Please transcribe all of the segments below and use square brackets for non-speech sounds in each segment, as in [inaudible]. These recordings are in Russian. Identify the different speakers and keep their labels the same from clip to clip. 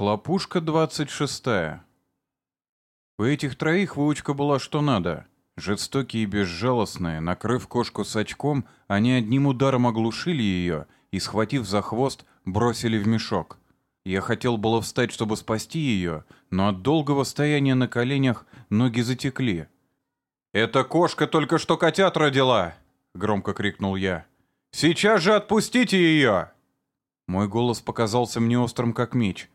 Speaker 1: Хлопушка двадцать шестая. У этих троих выучка была что надо. Жестокие и безжалостные, накрыв кошку с очком, они одним ударом оглушили ее и, схватив за хвост, бросили в мешок. Я хотел было встать, чтобы спасти ее, но от долгого стояния на коленях ноги затекли. «Эта кошка только что котят родила!» — громко крикнул я. «Сейчас же отпустите ее!» Мой голос показался мне острым, как меч,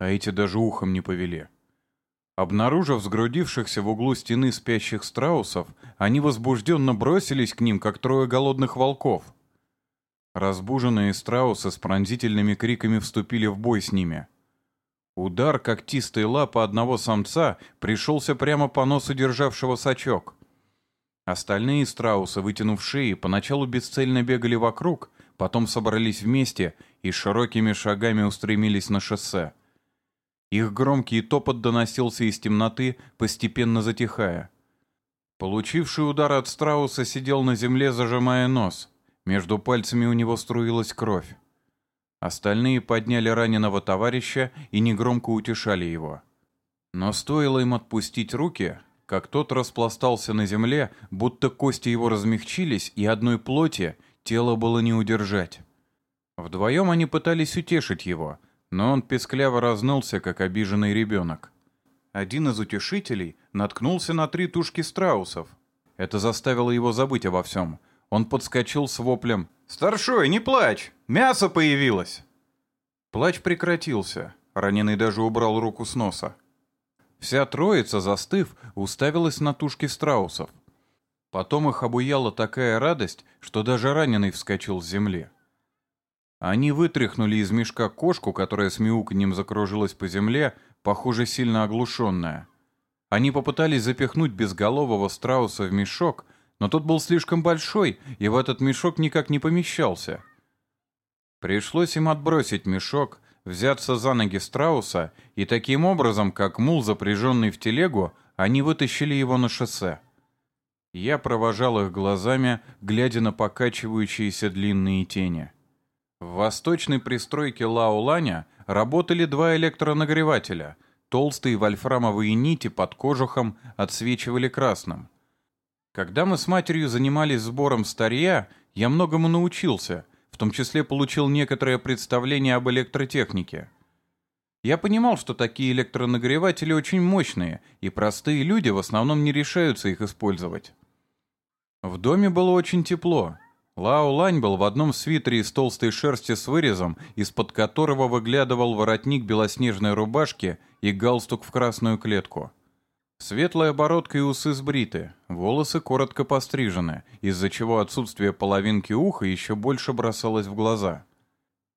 Speaker 1: а эти даже ухом не повели. Обнаружив сгрудившихся в углу стены спящих страусов, они возбужденно бросились к ним, как трое голодных волков. Разбуженные страусы с пронзительными криками вступили в бой с ними. Удар когтистой лапы одного самца пришелся прямо по носу державшего сачок. Остальные страусы, вытянув шеи, поначалу бесцельно бегали вокруг, потом собрались вместе и широкими шагами устремились на шоссе. Их громкий топот доносился из темноты, постепенно затихая. Получивший удар от страуса сидел на земле, зажимая нос. Между пальцами у него струилась кровь. Остальные подняли раненого товарища и негромко утешали его. Но стоило им отпустить руки, как тот распластался на земле, будто кости его размягчились, и одной плоти тело было не удержать. Вдвоем они пытались утешить его — но он пескляво разнулся, как обиженный ребенок. Один из утешителей наткнулся на три тушки страусов. Это заставило его забыть обо всем. Он подскочил с воплем «Старшой, не плачь! Мясо появилось!» Плач прекратился. Раненый даже убрал руку с носа. Вся троица, застыв, уставилась на тушки страусов. Потом их обуяла такая радость, что даже раненый вскочил с земли. Они вытряхнули из мешка кошку, которая с мяуканьем закружилась по земле, похоже, сильно оглушенная. Они попытались запихнуть безголового страуса в мешок, но тот был слишком большой, и в этот мешок никак не помещался. Пришлось им отбросить мешок, взяться за ноги страуса, и таким образом, как мул, запряженный в телегу, они вытащили его на шоссе. Я провожал их глазами, глядя на покачивающиеся длинные тени. В восточной пристройке Лауланя работали два электронагревателя. Толстые вольфрамовые нити под кожухом отсвечивали красным. Когда мы с матерью занимались сбором старья, я многому научился, в том числе получил некоторое представление об электротехнике. Я понимал, что такие электронагреватели очень мощные, и простые люди в основном не решаются их использовать. В доме было очень тепло. Лао Лань был в одном свитере из толстой шерсти с вырезом, из-под которого выглядывал воротник белоснежной рубашки и галстук в красную клетку. Светлая бородка и усы сбриты, волосы коротко пострижены, из-за чего отсутствие половинки уха еще больше бросалось в глаза.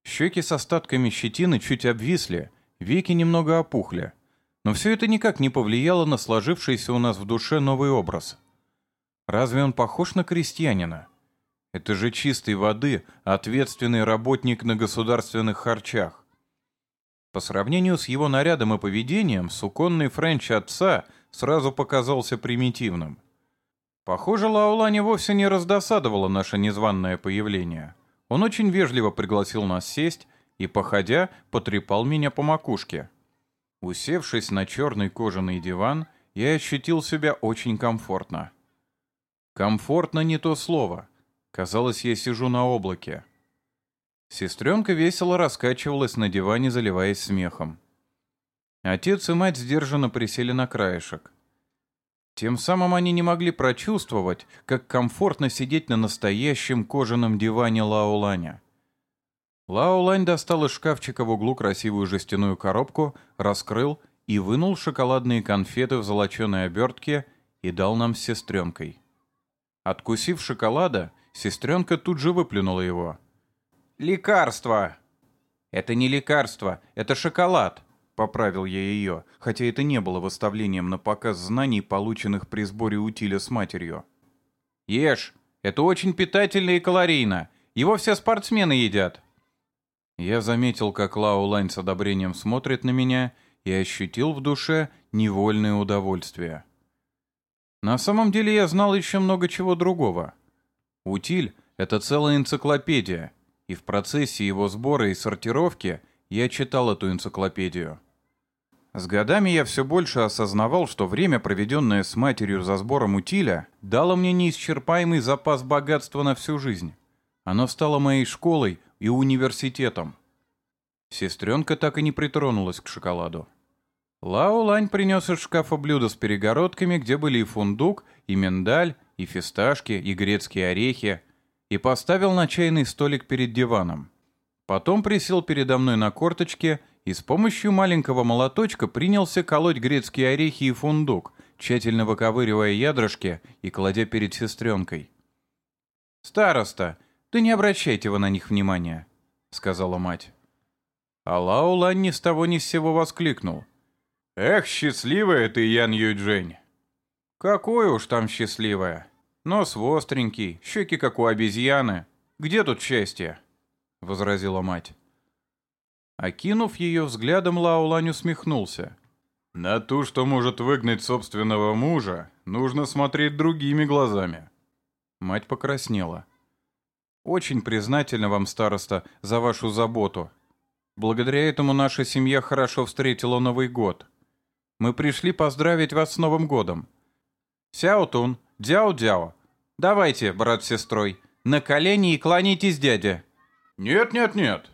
Speaker 1: Щеки с остатками щетины чуть обвисли, веки немного опухли. Но все это никак не повлияло на сложившийся у нас в душе новый образ. Разве он похож на крестьянина? Это же чистой воды ответственный работник на государственных харчах. По сравнению с его нарядом и поведением, суконный френч отца сразу показался примитивным. Похоже, Лаулане вовсе не раздосадовало наше незваное появление. Он очень вежливо пригласил нас сесть и, походя, потрепал меня по макушке. Усевшись на черный кожаный диван, я ощутил себя очень комфортно. Комфортно не то слово — Казалось, я сижу на облаке. Сестренка весело раскачивалась на диване, заливаясь смехом. Отец и мать сдержанно присели на краешек. Тем самым они не могли прочувствовать, как комфортно сидеть на настоящем кожаном диване Лаоланя. Лаолань достал из шкафчика в углу красивую жестяную коробку, раскрыл и вынул шоколадные конфеты в золоченой обертке и дал нам с сестренкой. Откусив шоколада, Сестренка тут же выплюнула его. «Лекарство!» «Это не лекарство, это шоколад!» Поправил я ее, хотя это не было выставлением на показ знаний, полученных при сборе утиля с матерью. «Ешь! Это очень питательно и калорийно! Его все спортсмены едят!» Я заметил, как Лао Лань с одобрением смотрит на меня и ощутил в душе невольное удовольствие. На самом деле я знал еще много чего другого. Утиль — это целая энциклопедия, и в процессе его сбора и сортировки я читал эту энциклопедию. С годами я все больше осознавал, что время, проведенное с матерью за сбором утиля, дало мне неисчерпаемый запас богатства на всю жизнь. Оно стало моей школой и университетом. Сестренка так и не притронулась к шоколаду. Лао Лань принес из шкафа блюдо с перегородками, где были и фундук, и миндаль, и фисташки, и грецкие орехи, и поставил на чайный столик перед диваном. Потом присел передо мной на корточке и с помощью маленького молоточка принялся колоть грецкие орехи и фундук, тщательно выковыривая ядрышки и кладя перед сестренкой. «Староста, ты не обращайте вы на них внимания», — сказала мать. А Лаулань ни с того ни с сего воскликнул. «Эх, счастливая ты, Ян Юйджень!» «Какое уж там счастливая! Нос востренький, щеки как у обезьяны. Где тут счастье?» — возразила мать. Окинув ее взглядом, Лаулань усмехнулся. «На ту, что может выгнать собственного мужа, нужно смотреть другими глазами». Мать покраснела. «Очень признательна вам, староста, за вашу заботу. Благодаря этому наша семья хорошо встретила Новый год. Мы пришли поздравить вас с Новым годом. Сяотун, Дяо-Дяо, давайте, брат с сестрой, на колени и кланяйтесь дяде».
Speaker 2: «Нет-нет-нет»,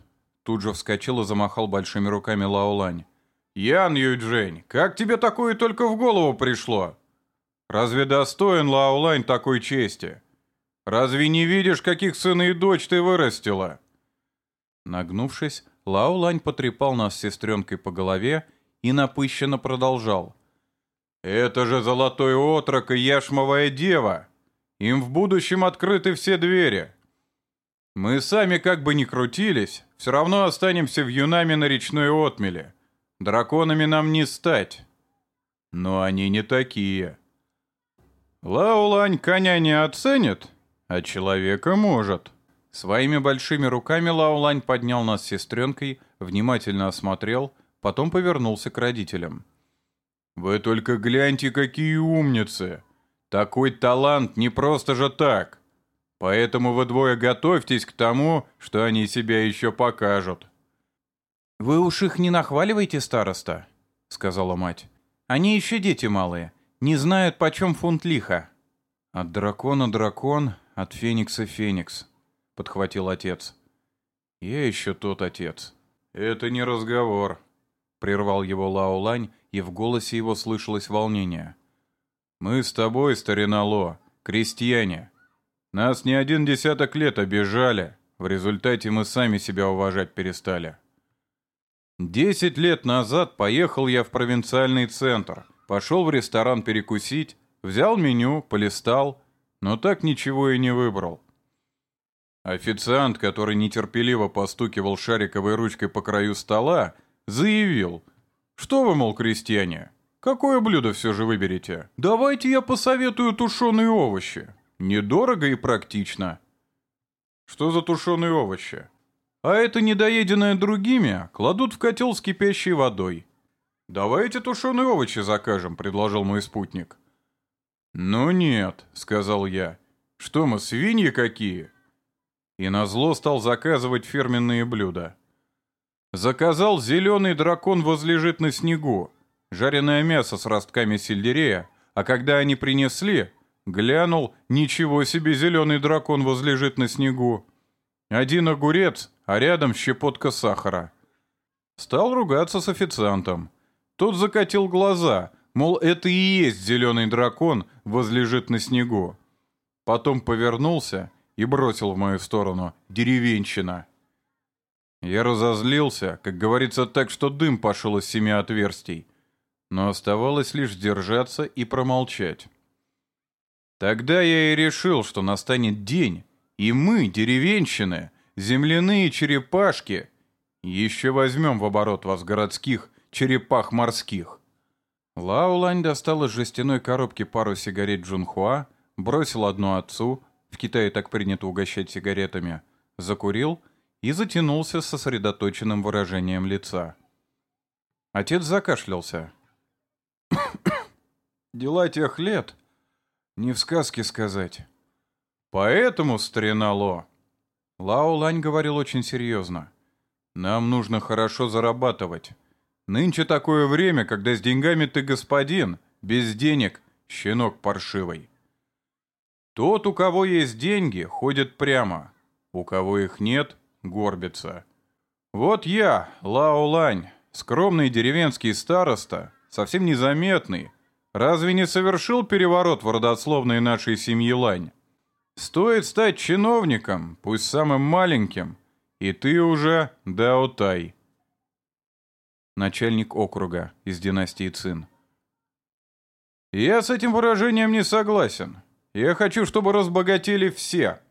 Speaker 2: Тут же вскочил и замахал большими руками Лаолань. «Ян Юйджень, как тебе такое только в голову пришло? Разве достоин Лаолань такой чести? Разве не видишь, каких сына и дочь ты вырастила?»
Speaker 1: Нагнувшись, Лаолань потрепал нас с сестренкой по голове и напыщенно продолжал.
Speaker 2: «Это же золотой отрок и яшмовая дева! Им в будущем открыты все двери!» Мы сами как бы ни крутились, все равно останемся в юнами на речной отмеле. Драконами нам не стать. Но они не такие. Лаулань коня не оценит, а человека может.
Speaker 1: Своими большими руками Лаулань поднял нас с сестренкой, внимательно осмотрел, потом повернулся к родителям.
Speaker 2: «Вы только гляньте, какие умницы! Такой талант не просто же так! Поэтому вы двое готовьтесь к тому, что они себя еще покажут».
Speaker 1: «Вы уж их не нахваливайте, староста», — сказала мать. «Они еще дети малые, не знают, почем фунт лиха». «От дракона дракон, от феникса феникс», — подхватил отец. «Я еще тот отец».
Speaker 2: «Это не разговор», — прервал его Лаолань, и в голосе его слышалось волнение. «Мы с тобой, старина Ло, крестьяне, нас не один десяток лет обижали, в результате мы сами себя уважать перестали. Десять лет назад поехал я в провинциальный центр, пошел в ресторан перекусить, взял меню, полистал, но так ничего и не выбрал. Официант, который нетерпеливо постукивал шариковой ручкой по краю стола, заявил, «Что вы, мол, крестьяне, какое блюдо все же выберете? Давайте я посоветую тушеные овощи». Недорого и практично. Что за тушеные овощи? А это недоеденное другими кладут в котел с кипящей водой. «Давайте тушеные овощи закажем», — предложил мой спутник. «Ну нет», — сказал я. «Что мы, свиньи какие?» И назло стал заказывать фирменные блюда. Заказал зеленый дракон возлежит на снегу, жареное мясо с ростками сельдерея, а когда они принесли, Глянул, ничего себе зеленый дракон возлежит на снегу. Один огурец, а рядом щепотка сахара. Стал ругаться с официантом. Тот закатил глаза, мол, это и есть зеленый дракон возлежит на снегу. Потом повернулся и бросил в мою сторону «деревенщина». Я разозлился, как говорится, так, что дым пошел из семи отверстий. Но оставалось лишь держаться и промолчать. Тогда я и решил, что настанет день, и мы, деревенщины, земляные черепашки, еще возьмем в оборот вас городских черепах морских. Лаулань достал из жестяной коробки пару сигарет Джунхуа, бросил одну отцу, в Китае так принято угощать сигаретами, закурил и затянулся сосредоточенным выражением лица. Отец закашлялся. [coughs] «Дела тех лет», не в сказке сказать. Поэтому, старина Ло, Лао Лань говорил очень серьезно. Нам нужно хорошо зарабатывать.
Speaker 1: Нынче такое время, когда с деньгами ты господин, без денег — щенок паршивый. Тот, у кого есть деньги, ходит прямо, у кого их нет — горбится. Вот я, Лао Лань, скромный деревенский староста, совсем незаметный, разве не совершил переворот в родословной нашей семьи Лань? Стоит стать чиновником, пусть самым маленьким, и ты уже Даотай начальник округа из династии Цин. «Я с этим выражением не согласен. Я хочу, чтобы разбогатели все.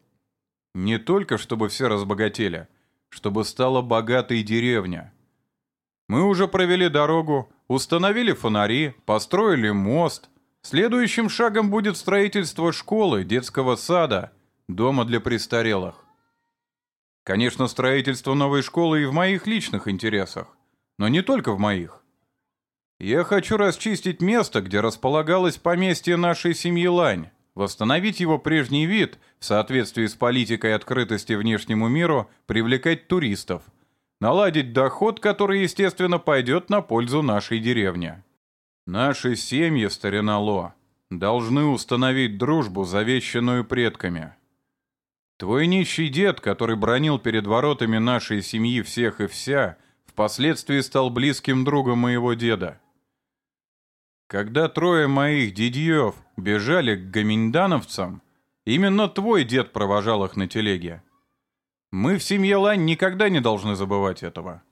Speaker 1: Не только, чтобы все разбогатели, чтобы стала богатой деревня. Мы уже провели дорогу, установили фонари, построили мост. Следующим шагом будет строительство школы, детского сада, дома для престарелых. Конечно, строительство новой школы и в моих личных интересах но не только в моих. Я хочу расчистить место, где располагалось поместье нашей семьи Лань, восстановить его прежний вид, в соответствии с политикой открытости внешнему миру, привлекать туристов, наладить доход, который, естественно, пойдет на пользу нашей деревни. Наши семьи, старина должны установить дружбу, завещанную предками. Твой нищий дед, который бронил перед воротами нашей семьи всех и вся – впоследствии стал близким другом моего деда. Когда трое моих дедьев бежали к гаминдановцам, именно твой дед провожал их на телеге. Мы в семье Лань никогда не должны забывать этого.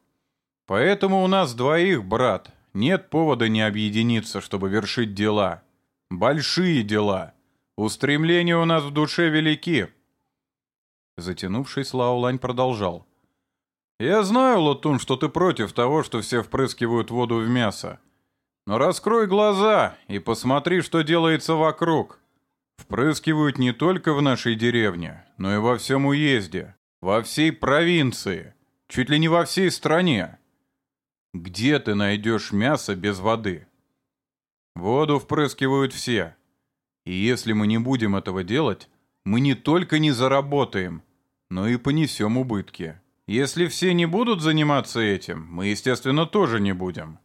Speaker 1: Поэтому у нас двоих, брат, нет повода не объединиться, чтобы вершить дела. Большие дела. Устремления у нас в душе велики. Затянувшись, Лаулань продолжал. «Я знаю, Лотун, что ты против того, что все впрыскивают воду в мясо. Но раскрой глаза и посмотри, что делается вокруг. Впрыскивают не только в нашей деревне, но и во всем уезде, во всей провинции, чуть ли не во всей стране. Где ты найдешь мясо без воды? Воду впрыскивают все. И если мы не будем этого делать, мы не только не заработаем, но и понесем убытки». Если все не будут заниматься этим, мы, естественно, тоже не будем.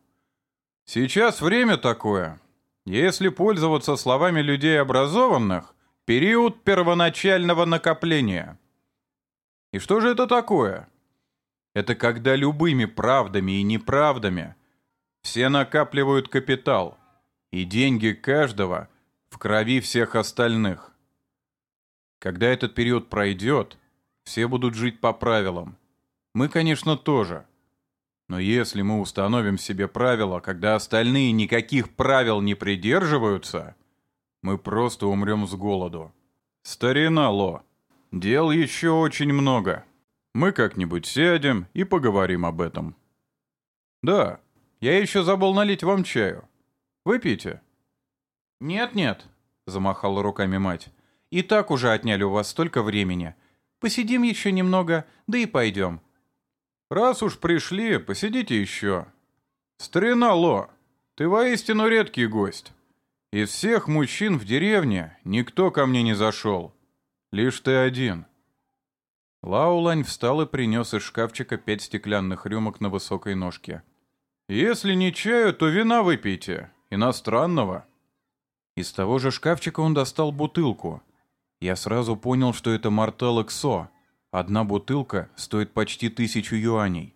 Speaker 1: Сейчас время такое. Если пользоваться словами людей образованных, период первоначального накопления. И что же это такое? Это когда любыми правдами и неправдами все накапливают капитал, и деньги каждого в крови всех остальных. Когда этот период пройдет, все будут жить по правилам, мы, конечно, тоже. Но если мы установим себе правила, когда остальные никаких правил не придерживаются, мы просто умрем с голоду. Старина Ло, дел еще очень много. Мы как-нибудь сядем и поговорим об этом. Да, я еще забыл налить вам чаю. Выпейте. Нет-нет, замахала руками мать. И так уже отняли у вас столько времени. Посидим еще немного, да и пойдем. Раз уж пришли, посидите еще. Старина Ло, ты воистину редкий гость. Из всех мужчин в деревне никто ко мне не зашел. Лишь ты один. Лаулань встал и принес из шкафчика пять стеклянных рюмок на высокой ножке. «Если не чаю, то вина выпейте. Иностранного». Из того же шкафчика он достал бутылку. Я сразу понял, что это Мартел Эксо, Одна бутылка стоит почти тысячу юаней.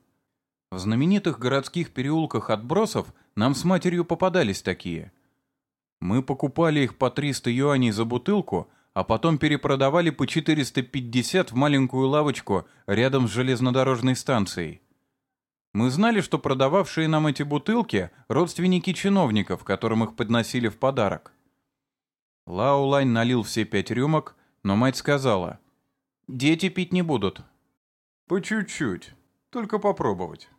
Speaker 1: В знаменитых городских переулках отбросов нам с матерью попадались такие. Мы покупали их по 300 юаней за бутылку, а потом перепродавали по 450 в маленькую лавочку рядом с железнодорожной станцией. Мы знали, что продававшие нам эти бутылки — родственники чиновников, которым их подносили в подарок. Лаулань налил все пять рюмок, но мать сказала — Дети пить не будут. По чуть-чуть. Только попробовать.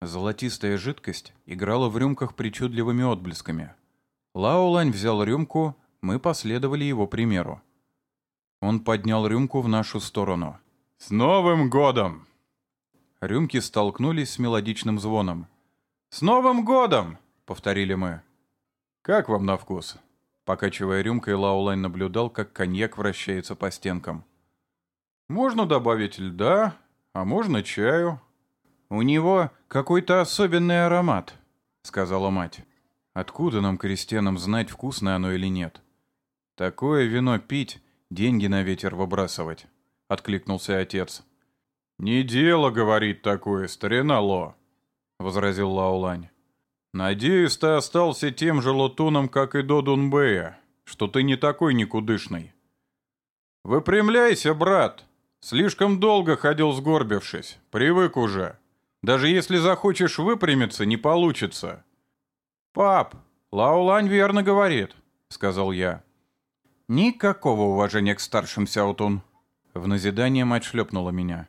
Speaker 1: Золотистая жидкость играла в рюмках причудливыми отблесками. Лаолань взял рюмку, мы последовали его примеру. Он поднял рюмку в нашу сторону. «С Новым годом!» Рюмки столкнулись с мелодичным звоном. «С Новым годом!» — повторили мы. «Как вам на вкус?» Покачивая рюмкой, Лаолань наблюдал, как коньяк вращается по стенкам. Можно добавить льда, а можно чаю. «У него какой-то особенный аромат», — сказала мать. «Откуда нам, крестьянам, знать, вкусное оно или нет? Такое вино пить, деньги на ветер выбрасывать», — откликнулся отец.
Speaker 2: «Не дело, — говорит такое, старина Ло», — возразил Лаулань. «Надеюсь, ты остался тем же лотуном, как и до Дунбея, что ты не такой никудышный. Выпрямляйся, брат. Слишком долго ходил сгорбившись, привык уже. Даже если захочешь выпрямиться, не получится».
Speaker 1: «Пап, Лаулань верно говорит», — сказал я. «Никакого уважения к старшим, Сяутун». В назидание мать шлепнула меня.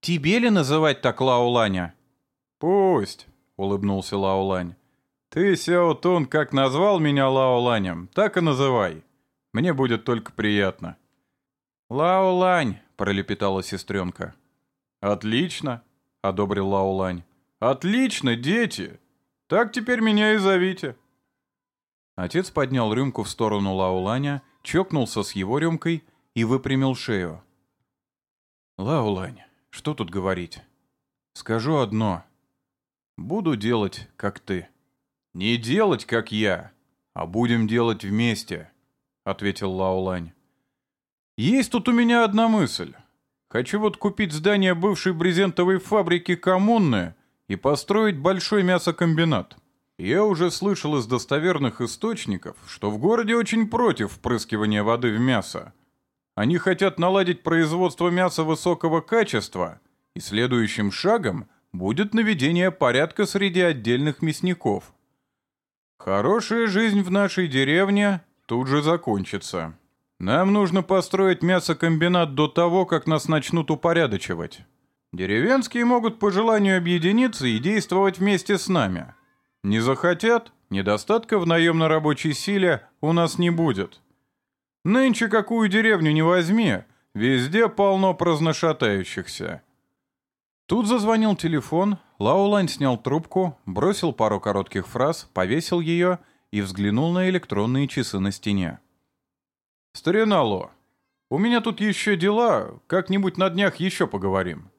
Speaker 1: «Тебе ли называть так Лауланя?»
Speaker 2: «Пусть», — улыбнулся Лаолань. «Ты, Сяо Тун, как назвал меня Лаоланем, так и называй. Мне будет только приятно».
Speaker 1: «Лаолань», — пролепетала сестренка.
Speaker 2: «Отлично», — одобрил Лаолань. «Отлично, дети! Так теперь меня и зовите».
Speaker 1: Отец поднял рюмку в сторону Лауланя, чокнулся с его рюмкой и выпрямил шею. «Лаулань, что тут говорить? Скажу одно. Буду делать, как ты.
Speaker 2: Не делать, как я, а будем делать вместе, ответил Лаолань. Есть тут у меня одна мысль. Хочу вот купить здание бывшей брезентовой фабрики коммуны и построить большой мясокомбинат. Я уже слышал из достоверных источников, что в городе очень против впрыскивания воды в мясо. Они хотят наладить производство мяса высокого качества, и следующим шагом будет наведение порядка среди отдельных мясников. Хорошая жизнь в нашей деревне тут же закончится. Нам нужно построить мясокомбинат до того, как нас начнут упорядочивать. Деревенские могут по желанию объединиться и действовать вместе с нами. Не захотят, недостатка в наемной рабочей силе у нас не будет. Нынче какую деревню не возьми, везде полно праздношатающихся. Тут зазвонил телефон, Лаулань снял трубку, бросил пару коротких фраз, повесил ее и взглянул на электронные часы на стене. «Старина Ло, у меня тут еще дела, как-нибудь на днях еще поговорим».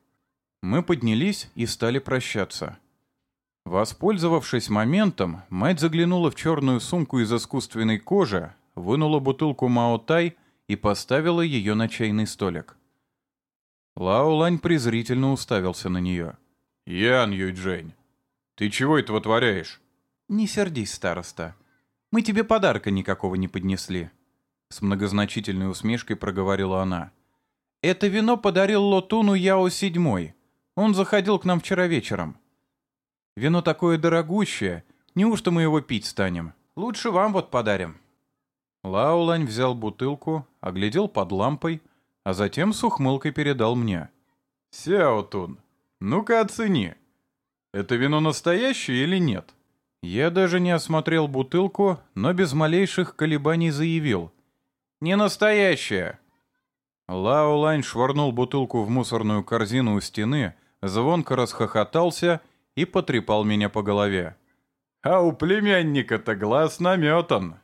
Speaker 2: Мы поднялись и стали прощаться. Воспользовавшись моментом, мать заглянула в черную сумку из искусственной кожи, вынула бутылку Маотай и поставила ее на чайный столик. Лао Лань презрительно уставился на нее. «Ян Юйджень, ты чего это вытворяешь?» «Не сердись, староста. Мы тебе подарка никакого не поднесли». С многозначительной усмешкой проговорила она. «Это вино подарил Лотуну Яо Седьмой. Он заходил к нам вчера вечером. Вино такое дорогущее, неужто мы его пить станем? Лучше вам вот подарим». Лаулань взял бутылку, оглядел под лампой, а затем с ухмылкой передал мне. «Сяотун, ну-ка оцени. Это вино настоящее или нет?» Я даже не осмотрел бутылку, но без малейших колебаний заявил. «Не настоящее!» Лао Лань швырнул бутылку в мусорную корзину у стены, звонко расхохотался и потрепал меня по голове. «А у племянника-то глаз наметан!»